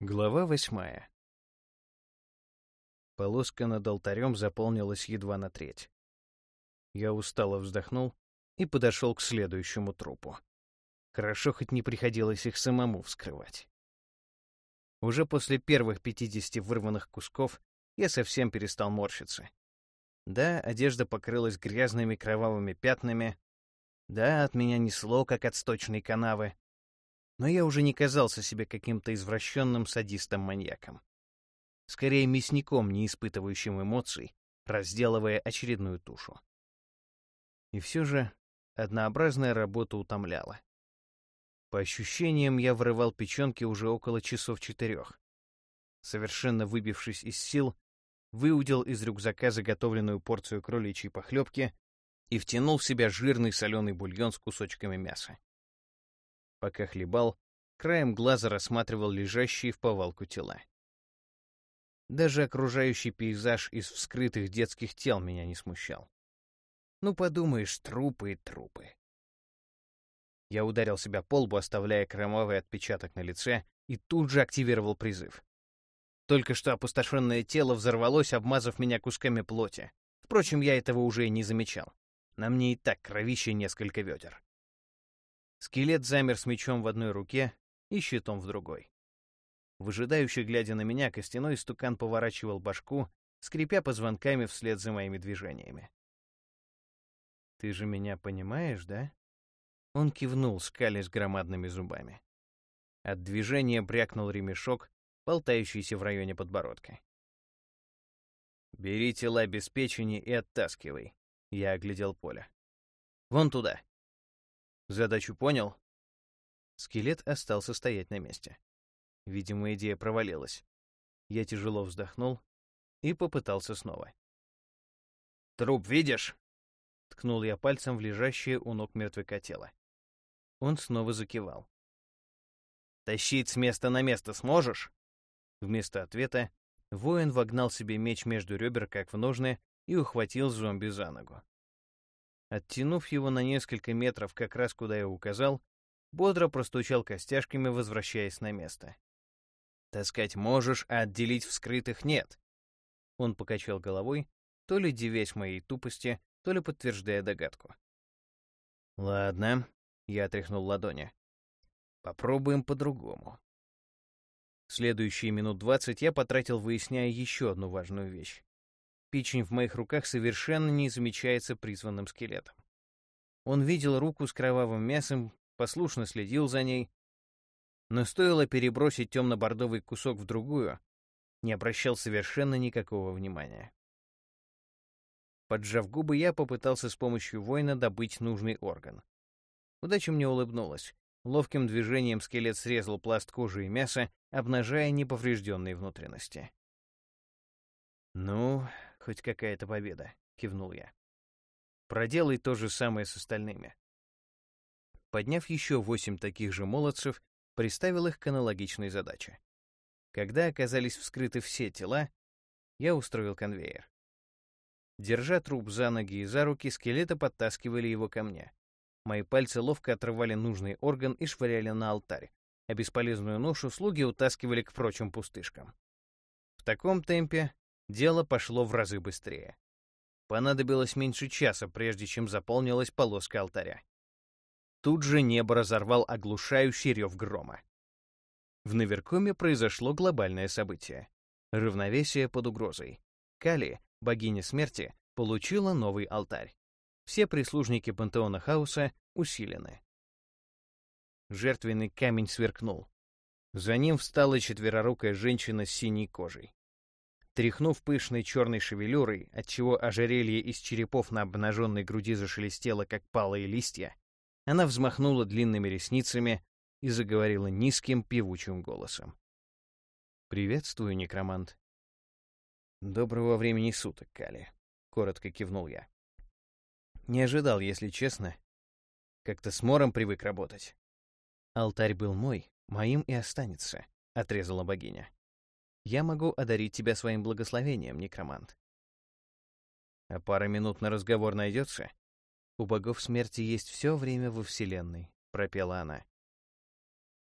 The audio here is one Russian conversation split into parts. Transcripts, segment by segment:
Глава восьмая. Полоска над алтарем заполнилась едва на треть. Я устало вздохнул и подошел к следующему трупу. Хорошо, хоть не приходилось их самому вскрывать. Уже после первых пятидесяти вырванных кусков я совсем перестал морщиться. Да, одежда покрылась грязными кровавыми пятнами. Да, от меня несло, как от сточной канавы но я уже не казался себе каким-то извращенным садистом-маньяком. Скорее, мясником, не испытывающим эмоций, разделывая очередную тушу. И все же однообразная работа утомляла. По ощущениям, я вырывал печенки уже около часов четырех. Совершенно выбившись из сил, выудил из рюкзака заготовленную порцию кроличьей похлебки и втянул в себя жирный соленый бульон с кусочками мяса. Пока хлебал, краем глаза рассматривал лежащие в повалку тела. Даже окружающий пейзаж из вскрытых детских тел меня не смущал. Ну, подумаешь, трупы и трупы. Я ударил себя по лбу, оставляя кровавый отпечаток на лице, и тут же активировал призыв. Только что опустошенное тело взорвалось, обмазав меня кусками плоти. Впрочем, я этого уже и не замечал. На мне и так кровище несколько ведер. Скелет замер с мечом в одной руке и щитом в другой. Выжидающий, глядя на меня, костяной стукан поворачивал башку, скрипя позвонками вслед за моими движениями. «Ты же меня понимаешь, да?» Он кивнул, скалясь громадными зубами. От движения брякнул ремешок, болтающийся в районе подбородка. «Бери тела без печени и оттаскивай», — я оглядел поле. «Вон туда». Задачу понял? Скелет остался стоять на месте. Видимо, идея провалилась. Я тяжело вздохнул и попытался снова. «Труп видишь?» — ткнул я пальцем в лежащее у ног мертвяка тело. Он снова закивал. «Тащить с места на место сможешь?» Вместо ответа воин вогнал себе меч между ребер, как в ножны, и ухватил зомби за ногу. Оттянув его на несколько метров как раз куда я указал, бодро простучал костяшками, возвращаясь на место. «Таскать можешь, а отделить вскрытых нет!» Он покачал головой, то ли девясь моей тупости, то ли подтверждая догадку. «Ладно», — я отряхнул ладони. «Попробуем по-другому». Следующие минут двадцать я потратил, выясняя еще одну важную вещь. Печень в моих руках совершенно не замечается призванным скелетом. Он видел руку с кровавым мясом, послушно следил за ней, но стоило перебросить темно-бордовый кусок в другую, не обращал совершенно никакого внимания. Поджав губы, я попытался с помощью воина добыть нужный орган. Удача мне улыбнулась. Ловким движением скелет срезал пласт кожи и мяса, обнажая неповрежденные внутренности. «Ну, хоть какая-то победа», — кивнул я. «Проделай то же самое с остальными». Подняв еще восемь таких же молодцев, приставил их к аналогичной задаче. Когда оказались вскрыты все тела, я устроил конвейер. Держа труп за ноги и за руки, скелеты подтаскивали его ко мне. Мои пальцы ловко отрывали нужный орган и швыряли на алтарь, а бесполезную ношу слуги утаскивали к прочим пустышкам. В таком темпе дело пошло в разы быстрее. Понадобилось меньше часа, прежде чем заполнилась полоска алтаря. Тут же небо разорвал оглушающий рев грома. В Наверкоме произошло глобальное событие. Равновесие под угрозой. Кали, богиня смерти, получила новый алтарь. Все прислужники пантеона хаоса усилены. Жертвенный камень сверкнул. За ним встала четверорукая женщина с синей кожей. Тряхнув пышной черной шевелюрой, отчего ожерелье из черепов на обнаженной груди зашелестело, как палые листья, она взмахнула длинными ресницами и заговорила низким певучим голосом. «Приветствую, некромант». «Доброго времени суток, Кали», — коротко кивнул я. Не ожидал, если честно. Как-то с Мором привык работать. «Алтарь был мой, моим и останется», — отрезала богиня. Я могу одарить тебя своим благословением, некромант. А пара минут на разговор найдется? У богов смерти есть все время во Вселенной, пропела она.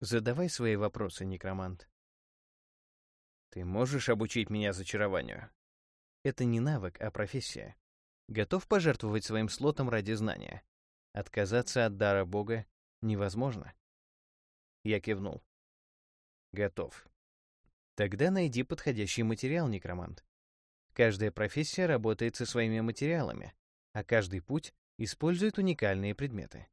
Задавай свои вопросы, некромант. Ты можешь обучить меня зачарованию? Это не навык, а профессия. Готов пожертвовать своим слотом ради знания. Отказаться от дара Бога невозможно. Я кивнул. Готов. Тогда найди подходящий материал, некромант. Каждая профессия работает со своими материалами, а каждый путь использует уникальные предметы.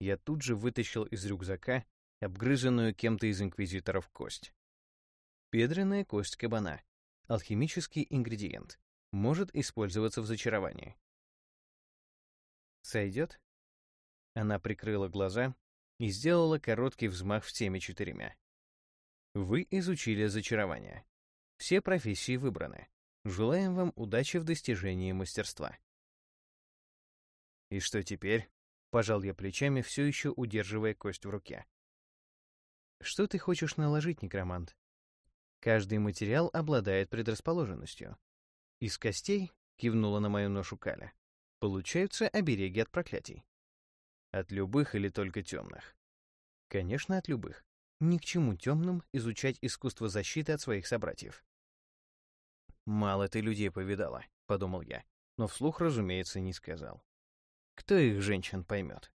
Я тут же вытащил из рюкзака обгрызенную кем-то из инквизиторов кость. Бедренная кость кабана. Алхимический ингредиент. Может использоваться в зачаровании. Сойдет? Она прикрыла глаза и сделала короткий взмах всеми четырьмя. Вы изучили зачарование. Все профессии выбраны. Желаем вам удачи в достижении мастерства. И что теперь? Пожал я плечами, все еще удерживая кость в руке. Что ты хочешь наложить, некромант? Каждый материал обладает предрасположенностью. Из костей, кивнула на мою ношу Каля, получаются обереги от проклятий. От любых или только темных? Конечно, от любых. Ни к чему темным изучать искусство защиты от своих собратьев. «Мало ты людей повидала», — подумал я, но вслух, разумеется, не сказал. Кто их женщин поймет?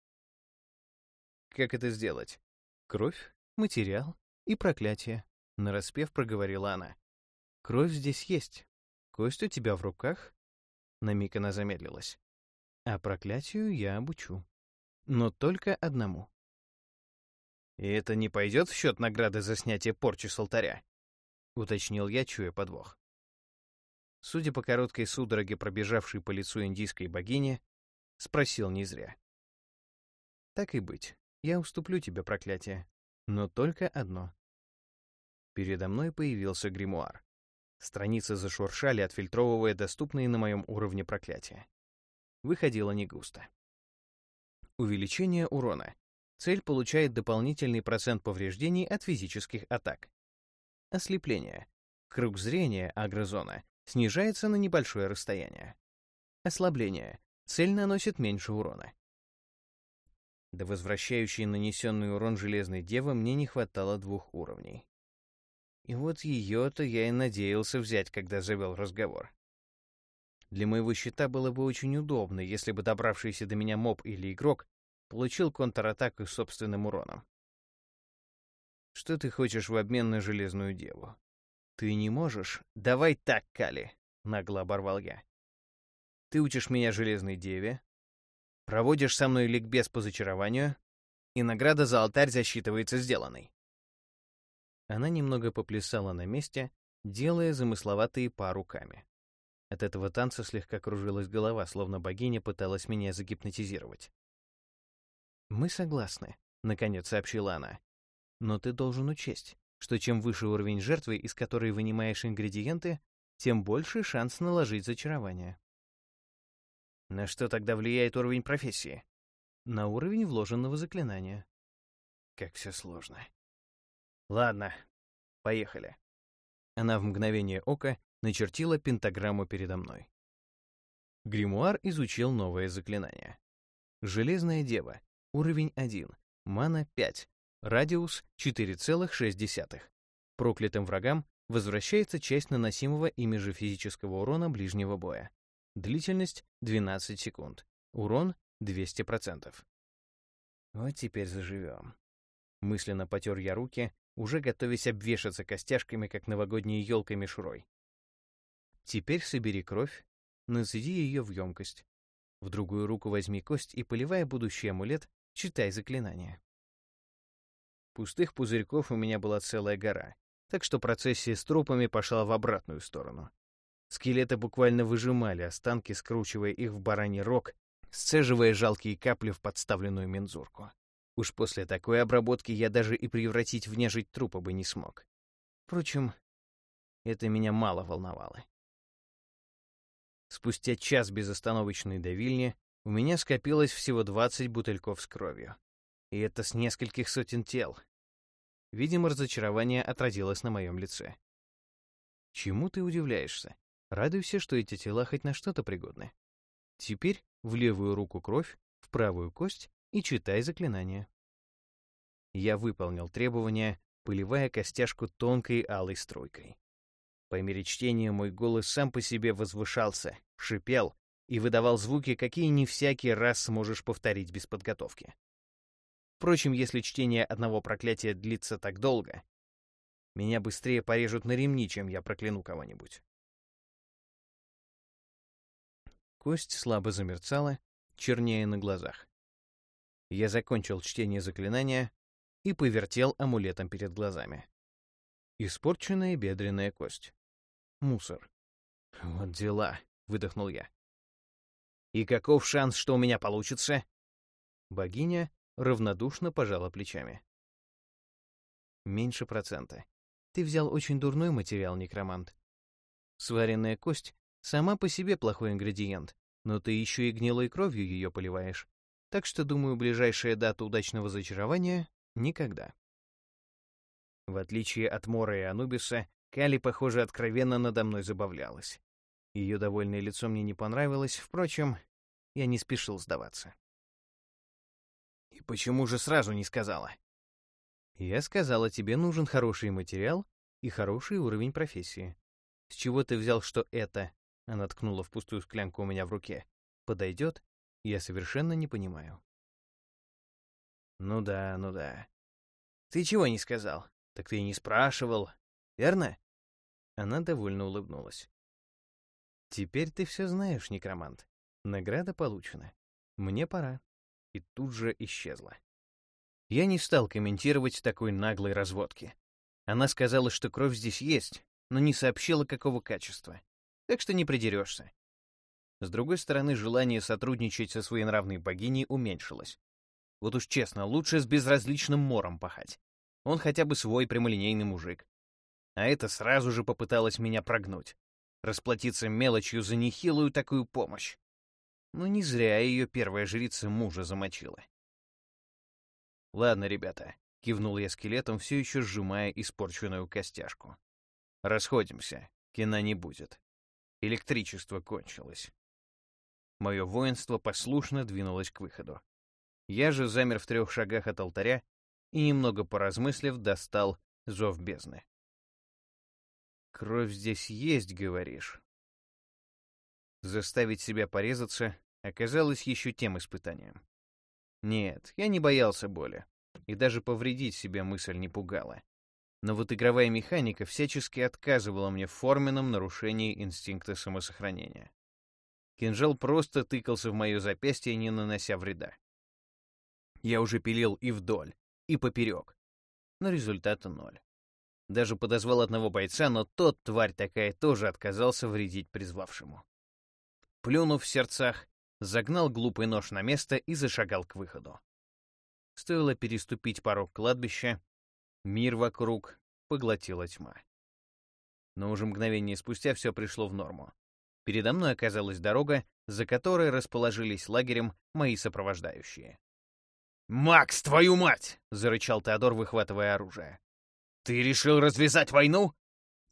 Как это сделать? Кровь, материал и проклятие, нараспев проговорила она. Кровь здесь есть. Кость у тебя в руках? На миг она замедлилась. А проклятию я обучу. Но только одному. «И это не пойдет в счет награды за снятие порчи с алтаря?» — уточнил я, чуя подвох. Судя по короткой судороге, пробежавшей по лицу индийской богини, спросил не зря. «Так и быть, я уступлю тебе проклятие, но только одно». Передо мной появился гримуар. Страницы зашуршали, отфильтровывая доступные на моем уровне проклятия. Выходило не густо. Увеличение урона. Цель получает дополнительный процент повреждений от физических атак. Ослепление. Круг зрения агрозона снижается на небольшое расстояние. Ослабление. Цель наносит меньше урона. До возвращающей нанесенный урон Железной Девы мне не хватало двух уровней. И вот ее-то я и надеялся взять, когда завел разговор. Для моего щита было бы очень удобно, если бы добравшийся до меня моб или игрок получил контратаку собственным уроном. Что ты хочешь в обмен на Железную Деву? Ты не можешь? Давай так, Кали, нагло оборвал я. Ты учишь меня Железной Деве, проводишь со мной ликбез по зачарованию, и награда за алтарь засчитывается сделанной. Она немного поплясала на месте, делая замысловатые па руками. От этого танца слегка кружилась голова, словно богиня пыталась меня загипнотизировать. «Мы согласны», — наконец сообщила она. «Но ты должен учесть, что чем выше уровень жертвы, из которой вынимаешь ингредиенты, тем больше шанс наложить зачарование». «На что тогда влияет уровень профессии?» «На уровень вложенного заклинания». «Как все сложно», Ладно, поехали. Она в мгновение ока начертила пентаграмму передо мной. Гримуар изучил новое заклинание. Железная дева. Уровень 1. Мана 5. Радиус 4,6. Проклятым врагам возвращается часть наносимого ими же физического урона ближнего боя. Длительность 12 секунд. Урон 200%. Вот теперь заживем. Мысленно потер я руки, уже готовясь обвешаться костяшками, как новогодней елкой мишурой. Теперь собери кровь, нацеди ее в емкость. В другую руку возьми кость и, поливая будущий амулет, читай заклинание. Пустых пузырьков у меня была целая гора, так что процессия с трупами пошла в обратную сторону. Скелеты буквально выжимали останки, скручивая их в бараний рог, сцеживая жалкие капли в подставленную мензурку. Уж после такой обработки я даже и превратить в нежить трупа бы не смог. Впрочем, это меня мало волновало. Спустя час безостановочной давильни у меня скопилось всего 20 бутыльков с кровью. И это с нескольких сотен тел. Видимо, разочарование отразилось на моем лице. Чему ты удивляешься? Радуйся, что эти тела хоть на что-то пригодны. Теперь в левую руку кровь, в правую кость, и читай заклинание. Я выполнил требования, поливая костяшку тонкой алой струйкой. По мере чтения мой голос сам по себе возвышался, шипел и выдавал звуки, какие не всякий раз сможешь повторить без подготовки. Впрочем, если чтение одного проклятия длится так долго, меня быстрее порежут на ремни, чем я прокляну кого-нибудь. Кость слабо замерцала, чернее на глазах. Я закончил чтение заклинания и повертел амулетом перед глазами. Испорченная бедренная кость. Мусор. «Вот дела», — выдохнул я. «И каков шанс, что у меня получится?» Богиня равнодушно пожала плечами. «Меньше процента. Ты взял очень дурной материал, некромант. Сваренная кость сама по себе плохой ингредиент, но ты еще и гнилой кровью ее поливаешь. Так что, думаю, ближайшая дата удачного зачарования — никогда». В отличие от Мора и Анубиса, Кали, похоже, откровенно надо мной забавлялась. Ее довольное лицо мне не понравилось, впрочем, я не спешил сдаваться. «И почему же сразу не сказала?» «Я сказала, тебе нужен хороший материал и хороший уровень профессии. С чего ты взял, что это, — она ткнула в пустую склянку у меня в руке, — подойдет, я совершенно не понимаю». «Ну да, ну да. Ты чего не сказал? Так ты и не спрашивал, верно?» Она довольно улыбнулась. «Теперь ты все знаешь, некромант. Награда получена. Мне пора». И тут же исчезла. Я не стал комментировать такой наглой разводки. Она сказала, что кровь здесь есть, но не сообщила, какого качества. Так что не придерешься. С другой стороны, желание сотрудничать со своей нравной богиней уменьшилось. Вот уж честно, лучше с безразличным мором пахать. Он хотя бы свой прямолинейный мужик а это сразу же попыталась меня прогнуть, расплатиться мелочью за нехилую такую помощь. Но не зря ее первая жрица мужа замочила. «Ладно, ребята», — кивнул я скелетом, все еще сжимая испорченную костяшку. «Расходимся, кино не будет. Электричество кончилось». Мое воинство послушно двинулось к выходу. Я же замер в трех шагах от алтаря и, немного поразмыслив, достал зов бездны. Кровь здесь есть, говоришь? Заставить себя порезаться оказалось еще тем испытанием. Нет, я не боялся боли, и даже повредить себе мысль не пугала. Но вот игровая механика всячески отказывала мне в форменном нарушении инстинкта самосохранения. Кинжал просто тыкался в мое запястье, не нанося вреда. Я уже пилил и вдоль, и поперек, но результата ноль. Даже подозвал одного бойца, но тот, тварь такая, тоже отказался вредить призвавшему. Плюнув в сердцах, загнал глупый нож на место и зашагал к выходу. Стоило переступить порог кладбища, мир вокруг поглотила тьма. Но уже мгновение спустя все пришло в норму. Передо мной оказалась дорога, за которой расположились лагерем мои сопровождающие. «Макс, твою мать!» — зарычал Теодор, выхватывая оружие. Ты решил развязать войну?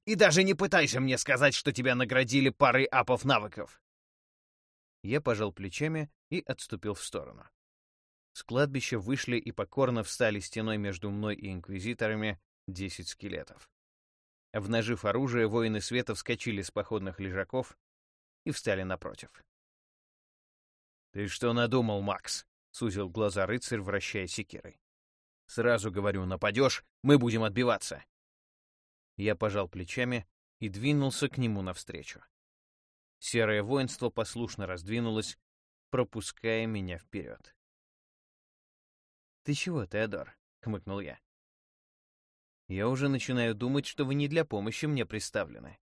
И даже не пытайся мне сказать, что тебя наградили парой апов навыков. Я пожал плечами и отступил в сторону. С кладбища вышли и покорно встали стеной между мной и инквизиторами десять скелетов. Обнажив оружие, воины света вскочили с походных лежаков и встали напротив. «Ты что надумал, Макс?» — сузил глаза рыцарь, вращая секирой. Сразу говорю, нападешь, мы будем отбиваться. Я пожал плечами и двинулся к нему навстречу. Серое воинство послушно раздвинулось, пропуская меня вперед. «Ты чего, Теодор?» — хмыкнул я. «Я уже начинаю думать, что вы не для помощи мне представлены,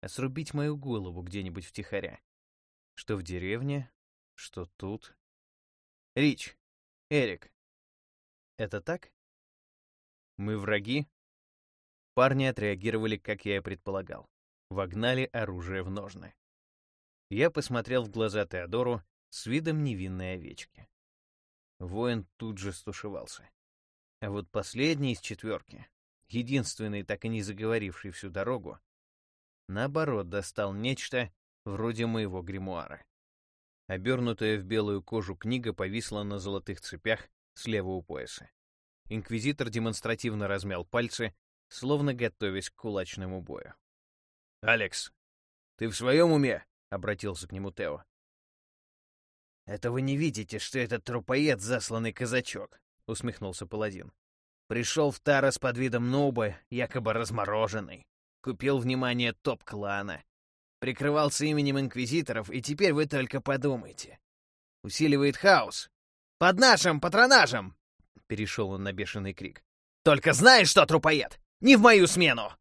а срубить мою голову где-нибудь втихаря. Что в деревне, что тут. Рич, Эрик, это так? Мы враги? Парни отреагировали, как я и предполагал. Вогнали оружие в ножны. Я посмотрел в глаза Теодору с видом невинной овечки. Воин тут же стушевался. А вот последний из четверки, единственный, так и не заговоривший всю дорогу, наоборот, достал нечто вроде моего гримуара. Обернутая в белую кожу книга повисла на золотых цепях слева у пояса. Инквизитор демонстративно размял пальцы, словно готовясь к кулачному бою. «Алекс, ты в своем уме?» — обратился к нему Тео. «Это вы не видите, что этот трупоед — засланный казачок», — усмехнулся паладин. «Пришел в Тарас под видом нуба, якобы размороженный. Купил внимание топ-клана. Прикрывался именем инквизиторов, и теперь вы только подумайте. Усиливает хаос. Под нашим патронажем!» Перешел он на бешеный крик. «Только знаешь что, трупоед? Не в мою смену!»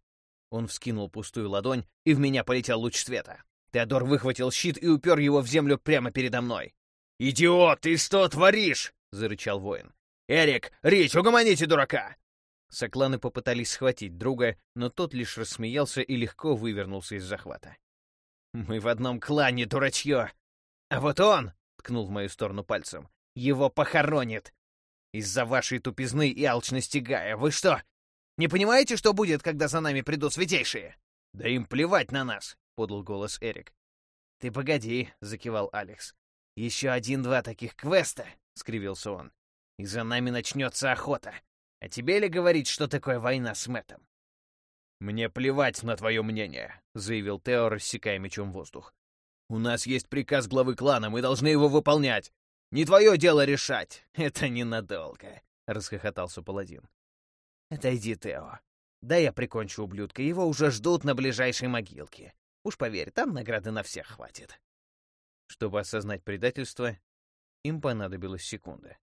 Он вскинул пустую ладонь, и в меня полетел луч света. Теодор выхватил щит и упер его в землю прямо передо мной. «Идиот, ты что творишь?» — зарычал воин. «Эрик, Рич, угомоните дурака!» Сокланы попытались схватить друга, но тот лишь рассмеялся и легко вывернулся из захвата. «Мы в одном клане, дурачье! А вот он!» — ткнул в мою сторону пальцем. «Его похоронит! Из-за вашей тупизны и алчности Гая! Вы что, не понимаете, что будет, когда за нами придут святейшие?» «Да им плевать на нас!» — подал голос Эрик. «Ты погоди», — закивал Алекс. «Еще один-два таких квеста», — скривился он. «И за нами начнется охота. А тебе ли говорить, что такое война с Мэттом?» «Мне плевать на твое мнение», — заявил Тео, рассекая мечом воздух. «У нас есть приказ главы клана, мы должны его выполнять. Не твое дело решать. Это ненадолго», — расхохотался паладин. «Отойди, Тео. Да я прикончу ублюдка, его уже ждут на ближайшей могилке. Уж поверь, там награды на всех хватит». Чтобы осознать предательство, им понадобилась секунда.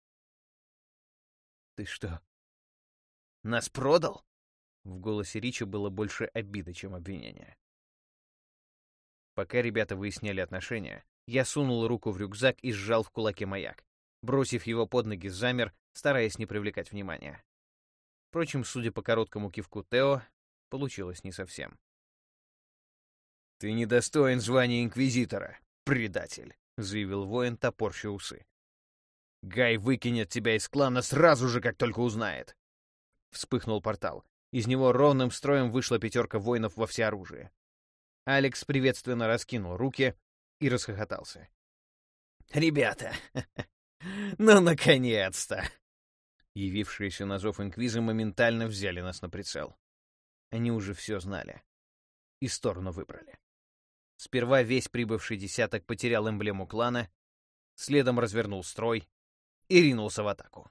«Ты что, нас продал?» В голосе Ричи было больше обиды, чем обвинения. Пока ребята выясняли отношения, я сунул руку в рюкзак и сжал в кулаке маяк. Бросив его под ноги, замер, стараясь не привлекать внимания. Впрочем, судя по короткому кивку Тео, получилось не совсем. «Ты недостоин звания Инквизитора, предатель», — заявил воин, топорща усы. «Гай выкинет тебя из клана сразу же, как только узнает». Вспыхнул портал. Из него ровным строем вышла пятерка воинов во всеоружии. Алекс приветственно раскинул руки и расхохотался. «Ребята, ну, наконец-то!» Явившиеся на зов инквизы моментально взяли нас на прицел. Они уже все знали. И сторону выбрали. Сперва весь прибывший десяток потерял эмблему клана, следом развернул строй и ринулся в атаку.